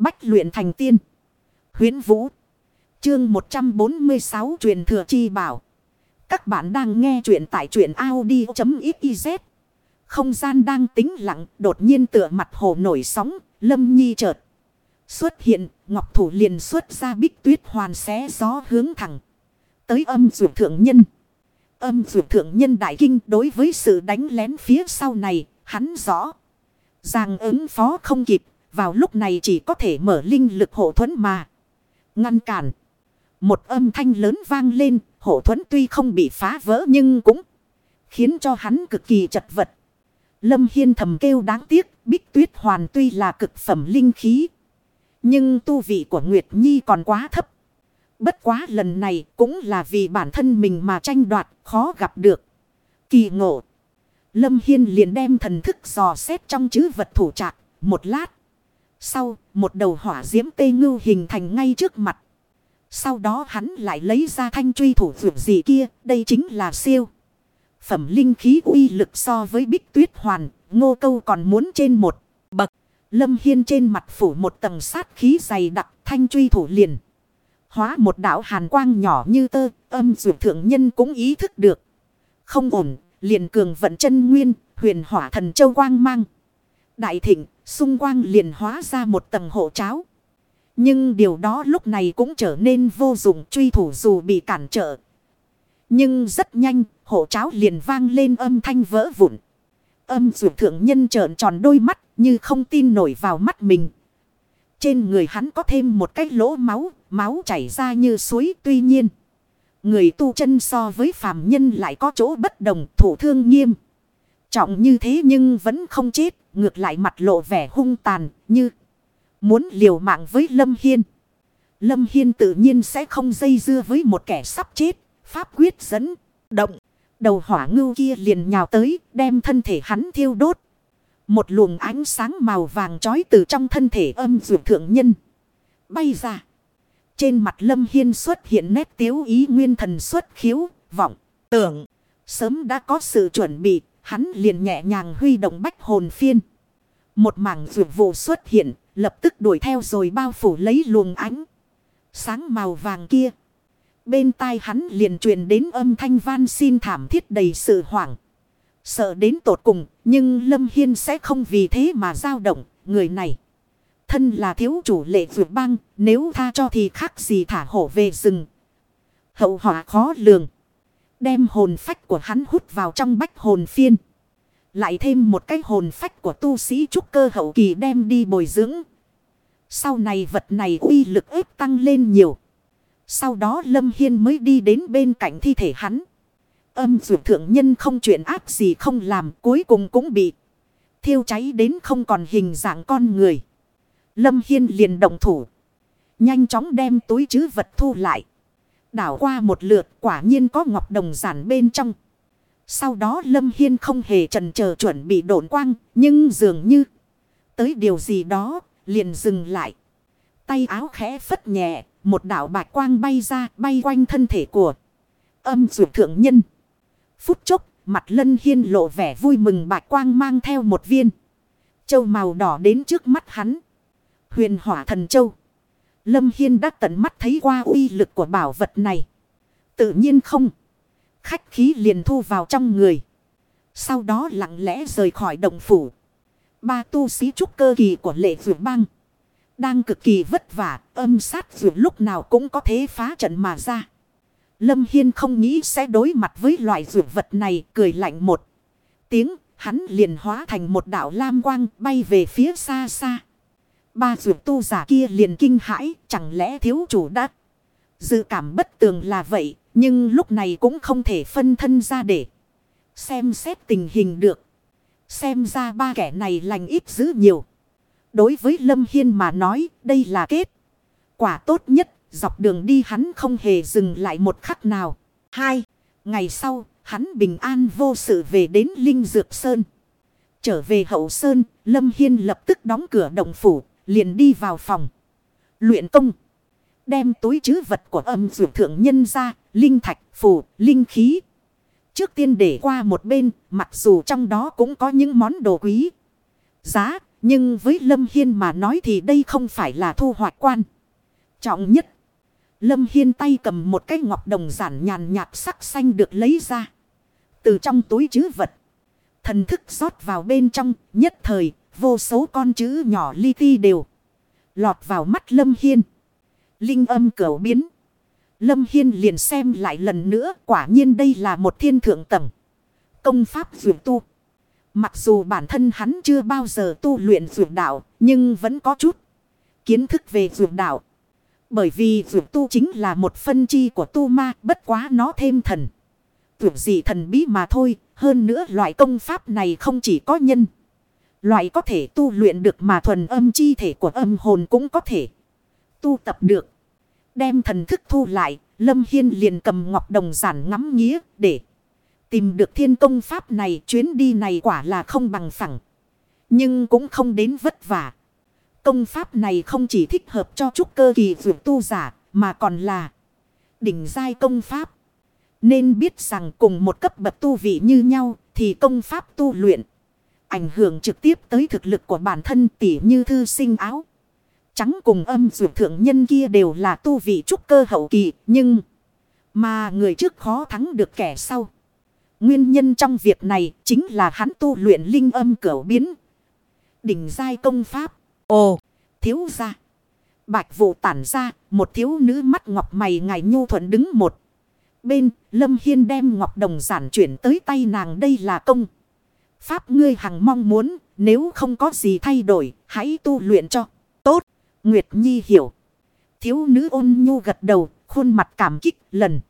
Bách luyện thành tiên. Huyến Vũ. Chương 146 truyền thừa chi bảo. Các bạn đang nghe truyện tại truyện Audi.xyz. Không gian đang tĩnh lặng, đột nhiên tựa mặt hồ nổi sóng, lâm nhi chợt. Xuất hiện, ngọc thủ liền xuất ra bích tuyết hoàn xé gió hướng thẳng. Tới âm dụ thượng nhân. Âm dụ thượng nhân đại kinh đối với sự đánh lén phía sau này, hắn rõ. Ràng ứng phó không kịp, vào lúc này chỉ có thể mở linh lực hộ thuẫn mà. Ngăn cản. Một âm thanh lớn vang lên, hộ thuẫn tuy không bị phá vỡ nhưng cũng khiến cho hắn cực kỳ chật vật. Lâm Hiên thầm kêu đáng tiếc, Bích Tuyết Hoàn tuy là cực phẩm linh khí. Nhưng tu vị của Nguyệt Nhi còn quá thấp. Bất quá lần này cũng là vì bản thân mình mà tranh đoạt, khó gặp được. Kỳ ngộ. Lâm Hiên liền đem thần thức dò xét trong chữ vật thủ trạc, một lát. Sau, một đầu hỏa diễm tê ngưu hình thành ngay trước mặt. Sau đó hắn lại lấy ra thanh truy thủ vượt gì kia, đây chính là siêu. Phẩm linh khí uy lực so với bích tuyết hoàn, ngô câu còn muốn trên một bậc. Lâm Hiên trên mặt phủ một tầng sát khí dày đặc thanh truy thủ liền. Hóa một đạo hàn quang nhỏ như tơ, âm dụ thượng nhân cũng ý thức được. Không ổn, liền cường vận chân nguyên, huyền hỏa thần châu quang mang. Đại thịnh, xung quanh liền hóa ra một tầng hộ cháo. Nhưng điều đó lúc này cũng trở nên vô dụng truy thủ dù bị cản trở. Nhưng rất nhanh, hộ cháo liền vang lên âm thanh vỡ vụn. Âm dụ thượng nhân trợn tròn đôi mắt như không tin nổi vào mắt mình. Trên người hắn có thêm một cái lỗ máu, máu chảy ra như suối tuy nhiên. Người tu chân so với phàm nhân lại có chỗ bất đồng thủ thương nghiêm. Trọng như thế nhưng vẫn không chết, ngược lại mặt lộ vẻ hung tàn như muốn liều mạng với Lâm Hiên. Lâm Hiên tự nhiên sẽ không dây dưa với một kẻ sắp chết, pháp quyết dẫn, động. Đầu hỏa ngưu kia liền nhào tới, đem thân thể hắn thiêu đốt. Một luồng ánh sáng màu vàng trói từ trong thân thể âm dược thượng nhân. Bay ra. Trên mặt Lâm Hiên xuất hiện nét tiếu ý nguyên thần xuất khiếu, vọng, tưởng. Sớm đã có sự chuẩn bị, hắn liền nhẹ nhàng huy động bách hồn phiên. Một mảng dụ vụ xuất hiện, lập tức đuổi theo rồi bao phủ lấy luồng ánh. Sáng màu vàng kia. Bên tai hắn liền truyền đến âm thanh van xin thảm thiết đầy sự hoảng. Sợ đến tột cùng, nhưng Lâm Hiên sẽ không vì thế mà dao động, người này. Thân là thiếu chủ lệ vượt băng, nếu tha cho thì khác gì thả hổ về rừng. Hậu họa khó lường. Đem hồn phách của hắn hút vào trong bách hồn phiên. Lại thêm một cái hồn phách của tu sĩ trúc cơ hậu kỳ đem đi bồi dưỡng. Sau này vật này uy lực ếp tăng lên nhiều. Sau đó Lâm Hiên mới đi đến bên cạnh thi thể hắn. Âm dụ thượng nhân không chuyện ác gì không làm, cuối cùng cũng bị thiêu cháy đến không còn hình dạng con người. Lâm Hiên liền động thủ. Nhanh chóng đem túi chứ vật thu lại. Đảo qua một lượt, quả nhiên có ngọc đồng giản bên trong. Sau đó Lâm Hiên không hề trần chờ chuẩn bị độn quang. Nhưng dường như, tới điều gì đó, liền dừng lại. Tay áo khẽ phất nhẹ. Một đảo bạch quang bay ra, bay quanh thân thể của âm dụ thượng nhân. Phút chốc, mặt lân hiên lộ vẻ vui mừng bạch quang mang theo một viên. Châu màu đỏ đến trước mắt hắn. Huyền hỏa thần châu. Lâm Hiên đã tận mắt thấy qua uy lực của bảo vật này. Tự nhiên không. Khách khí liền thu vào trong người. Sau đó lặng lẽ rời khỏi động phủ. Ba tu sĩ trúc cơ kỳ của lệ vượt băng. Đang cực kỳ vất vả, âm sát vượt lúc nào cũng có thể phá trận mà ra. Lâm Hiên không nghĩ sẽ đối mặt với loại vượt vật này, cười lạnh một tiếng, hắn liền hóa thành một đạo lam quang bay về phía xa xa. Ba vượt tu giả kia liền kinh hãi, chẳng lẽ thiếu chủ đã dự cảm bất tường là vậy, nhưng lúc này cũng không thể phân thân ra để xem xét tình hình được. Xem ra ba kẻ này lành ít dữ nhiều. Đối với Lâm Hiên mà nói, đây là kết. Quả tốt nhất, dọc đường đi hắn không hề dừng lại một khắc nào. Hai, ngày sau, hắn bình an vô sự về đến Linh Dược Sơn. Trở về hậu sơn, Lâm Hiên lập tức đóng cửa động phủ, liền đi vào phòng. Luyện công. Đem túi chứ vật của âm dụ thượng nhân ra, linh thạch, phù, linh khí. Trước tiên để qua một bên, mặc dù trong đó cũng có những món đồ quý. Giá, Nhưng với Lâm Hiên mà nói thì đây không phải là thu hoạch quan. Trọng nhất. Lâm Hiên tay cầm một cái ngọc đồng giản nhàn nhạt sắc xanh được lấy ra. Từ trong túi chứ vật. Thần thức rót vào bên trong. Nhất thời vô số con chữ nhỏ li ti đều. Lọt vào mắt Lâm Hiên. Linh âm cửu biến. Lâm Hiên liền xem lại lần nữa. Quả nhiên đây là một thiên thượng tầng. Công pháp dù tu. Mặc dù bản thân hắn chưa bao giờ tu luyện dù đạo. Nhưng vẫn có chút kiến thức về dù đạo. Bởi vì dù tu chính là một phân chi của tu ma. Bất quá nó thêm thần. Dù gì thần bí mà thôi. Hơn nữa loại công pháp này không chỉ có nhân. Loại có thể tu luyện được mà thuần âm chi thể của âm hồn cũng có thể tu tập được. Đem thần thức thu lại, Lâm Hiên liền cầm ngọc đồng giản ngắm nghĩa để tìm được thiên công pháp này. Chuyến đi này quả là không bằng phẳng. Nhưng cũng không đến vất vả. Công pháp này không chỉ thích hợp cho trúc cơ kỳ vượt tu giả mà còn là đỉnh giai công pháp. Nên biết rằng cùng một cấp bậc tu vị như nhau thì công pháp tu luyện ảnh hưởng trực tiếp tới thực lực của bản thân tỉ như thư sinh áo. Trắng cùng âm dụ thượng nhân kia đều là tu vị trúc cơ hậu kỳ, nhưng mà người trước khó thắng được kẻ sau. Nguyên nhân trong việc này chính là hắn tu luyện linh âm cửu biến. Đỉnh giai công pháp. Ồ, thiếu ra. Bạch vụ tản ra, một thiếu nữ mắt ngọc mày ngài nhu thuận đứng một. Bên, Lâm Hiên đem ngọc đồng giản chuyển tới tay nàng đây là công. Pháp ngươi hằng mong muốn, nếu không có gì thay đổi, hãy tu luyện cho. Tốt, Nguyệt Nhi hiểu. Thiếu nữ ôn nhu gật đầu, khuôn mặt cảm kích lần.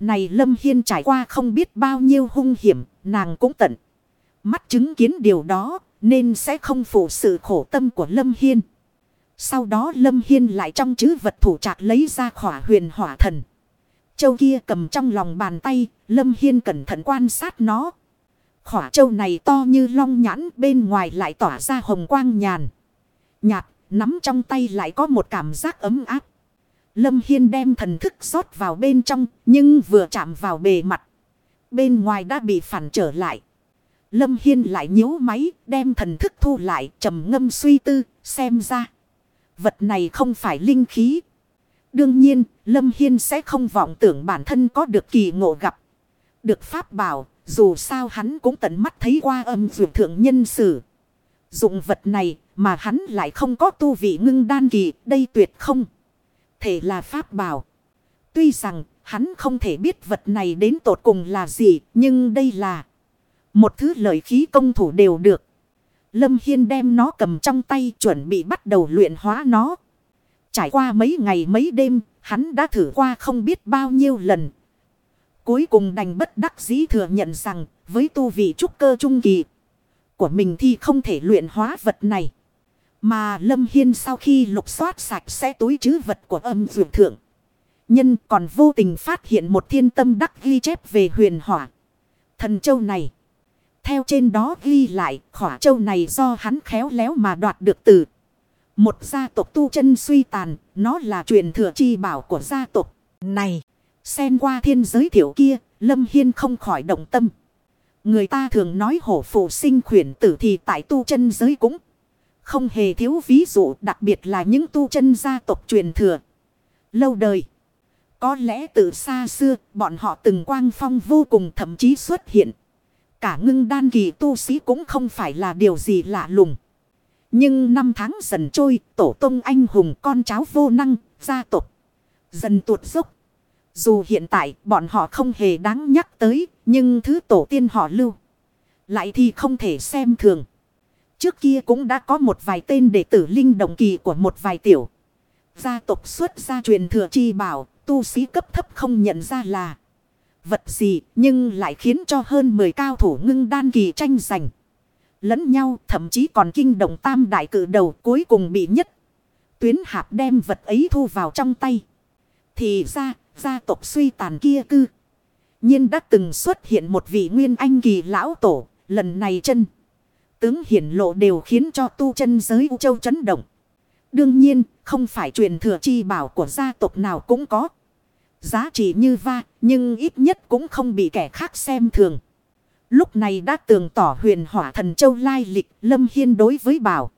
Này Lâm Hiên trải qua không biết bao nhiêu hung hiểm, nàng cũng tận. Mắt chứng kiến điều đó, nên sẽ không phụ sự khổ tâm của Lâm Hiên. Sau đó Lâm Hiên lại trong chữ vật thủ trạc lấy ra khỏa huyền hỏa thần. Châu kia cầm trong lòng bàn tay, Lâm Hiên cẩn thận quan sát nó. Khỏa châu này to như long nhãn bên ngoài lại tỏa ra hồng quang nhàn. Nhạt, nắm trong tay lại có một cảm giác ấm áp. Lâm Hiên đem thần thức rót vào bên trong, nhưng vừa chạm vào bề mặt. Bên ngoài đã bị phản trở lại. Lâm Hiên lại nhíu máy, đem thần thức thu lại, trầm ngâm suy tư, xem ra. Vật này không phải linh khí. Đương nhiên, Lâm Hiên sẽ không vọng tưởng bản thân có được kỳ ngộ gặp. Được pháp bảo, dù sao hắn cũng tận mắt thấy qua âm dược thượng nhân sử. Dụng vật này mà hắn lại không có tu vị ngưng đan kỳ. Đây tuyệt không. Thể là pháp bảo. Tuy rằng hắn không thể biết vật này đến tột cùng là gì. Nhưng đây là một thứ lợi khí công thủ đều được. Lâm Hiên đem nó cầm trong tay chuẩn bị bắt đầu luyện hóa nó. Trải qua mấy ngày mấy đêm, hắn đã thử qua không biết bao nhiêu lần, Cuối cùng đành bất đắc dĩ thừa nhận rằng, với tu vị trúc cơ trung kỳ của mình thì không thể luyện hóa vật này. Mà Lâm Hiên sau khi lục soát sạch sẽ túi chứ vật của âm dược thượng. Nhân còn vô tình phát hiện một thiên tâm đắc ghi chép về huyền hỏa. Thần châu này. Theo trên đó ghi lại khỏa châu này do hắn khéo léo mà đoạt được từ. Một gia tộc tu chân suy tàn. Nó là truyền thừa chi bảo của gia tộc này. Xen qua thiên giới thiểu kia, Lâm Hiên không khỏi động tâm. Người ta thường nói hổ phụ sinh khuyển tử thì tại tu chân giới cũng không hề thiếu ví dụ đặc biệt là những tu chân gia tộc truyền thừa. Lâu đời. Có lẽ từ xa xưa bọn họ từng quang phong vô cùng thậm chí xuất hiện. Cả ngưng đan kỳ tu sĩ cũng không phải là điều gì lạ lùng. Nhưng năm tháng dần trôi, tổ tông anh hùng con cháu vô năng, gia tộc dần tuột dốc. Dù hiện tại bọn họ không hề đáng nhắc tới, nhưng thứ tổ tiên họ lưu. Lại thì không thể xem thường. Trước kia cũng đã có một vài tên đệ tử linh đồng kỳ của một vài tiểu. Gia tộc xuất gia truyền thừa chi bảo, tu sĩ cấp thấp không nhận ra là vật gì, nhưng lại khiến cho hơn 10 cao thủ ngưng đan kỳ tranh giành. Lẫn nhau thậm chí còn kinh động tam đại cử đầu cuối cùng bị nhất. Tuyến hạp đem vật ấy thu vào trong tay. Thì ra Gia tộc suy tàn kia cư. nhiên đã từng xuất hiện một vị nguyên anh kỳ lão tổ. Lần này chân. Tướng hiển lộ đều khiến cho tu chân giới U Châu chấn động. Đương nhiên không phải truyền thừa chi bảo của gia tộc nào cũng có. Giá trị như va nhưng ít nhất cũng không bị kẻ khác xem thường. Lúc này đã tường tỏ huyền hỏa thần châu lai lịch lâm hiên đối với bảo.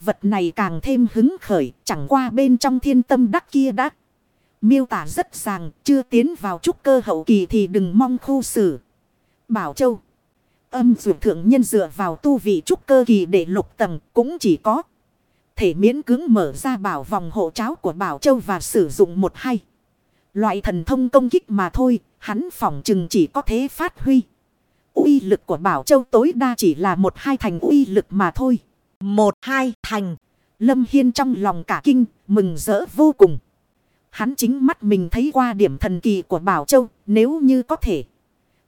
vật này càng thêm hứng khởi, chẳng qua bên trong thiên tâm đắc kia đã. Miêu tả rất ràng, chưa tiến vào trúc cơ hậu kỳ thì đừng mong khu xử. Bảo Châu. Âm dụ thượng nhân dựa vào tu vị trúc cơ kỳ để lục tầng cũng chỉ có. Thể miễn cứng mở ra bảo vòng hộ cháo của Bảo Châu và sử dụng một hay. Loại thần thông công kích mà thôi, hắn phỏng chừng chỉ có thế phát huy. uy lực của Bảo Châu tối đa chỉ là một hai thành uy lực mà thôi. Một hai thành. Lâm Hiên trong lòng cả kinh, mừng rỡ vô cùng. Hắn chính mắt mình thấy qua điểm thần kỳ của Bảo Châu, nếu như có thể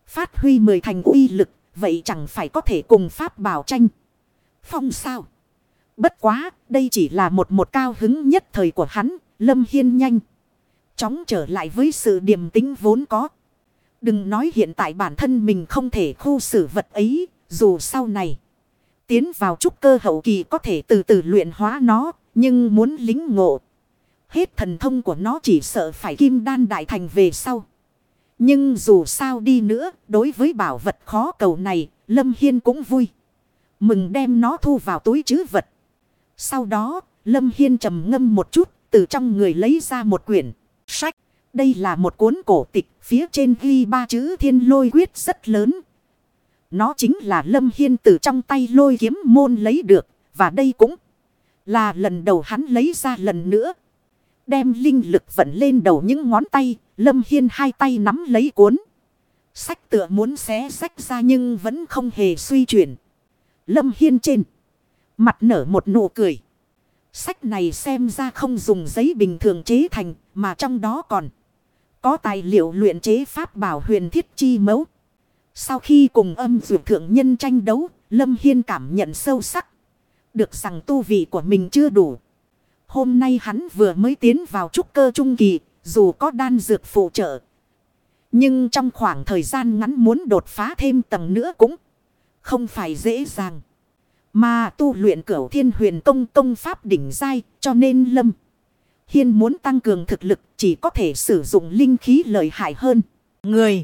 phát huy mười thành uy lực, vậy chẳng phải có thể cùng Pháp bảo tranh. Phong sao? Bất quá, đây chỉ là một một cao hứng nhất thời của hắn, Lâm Hiên nhanh. Chóng trở lại với sự điềm tính vốn có. Đừng nói hiện tại bản thân mình không thể khu xử vật ấy, dù sau này. Tiến vào trúc cơ hậu kỳ có thể từ từ luyện hóa nó, nhưng muốn lính ngộ. Hết thần thông của nó chỉ sợ phải kim đan đại thành về sau. Nhưng dù sao đi nữa, đối với bảo vật khó cầu này, Lâm Hiên cũng vui. Mừng đem nó thu vào túi chứ vật. Sau đó, Lâm Hiên trầm ngâm một chút, từ trong người lấy ra một quyển sách. Đây là một cuốn cổ tịch, phía trên ghi ba chữ thiên lôi quyết rất lớn. Nó chính là Lâm Hiên từ trong tay lôi kiếm môn lấy được, và đây cũng là lần đầu hắn lấy ra lần nữa. Đem linh lực vận lên đầu những ngón tay, Lâm Hiên hai tay nắm lấy cuốn. Sách tựa muốn xé sách ra nhưng vẫn không hề suy chuyển. Lâm Hiên trên. Mặt nở một nụ cười. Sách này xem ra không dùng giấy bình thường chế thành mà trong đó còn có tài liệu luyện chế pháp bảo huyền thiết chi mẫu Sau khi cùng âm dược thượng nhân tranh đấu, Lâm Hiên cảm nhận sâu sắc. Được rằng tu vị của mình chưa đủ. Hôm nay hắn vừa mới tiến vào trúc cơ trung kỳ, dù có đan dược phụ trợ. Nhưng trong khoảng thời gian ngắn muốn đột phá thêm tầng nữa cũng không phải dễ dàng. Mà tu luyện cửu thiên huyền công công pháp đỉnh dai cho nên lâm. Hiên muốn tăng cường thực lực chỉ có thể sử dụng linh khí lợi hại hơn. Người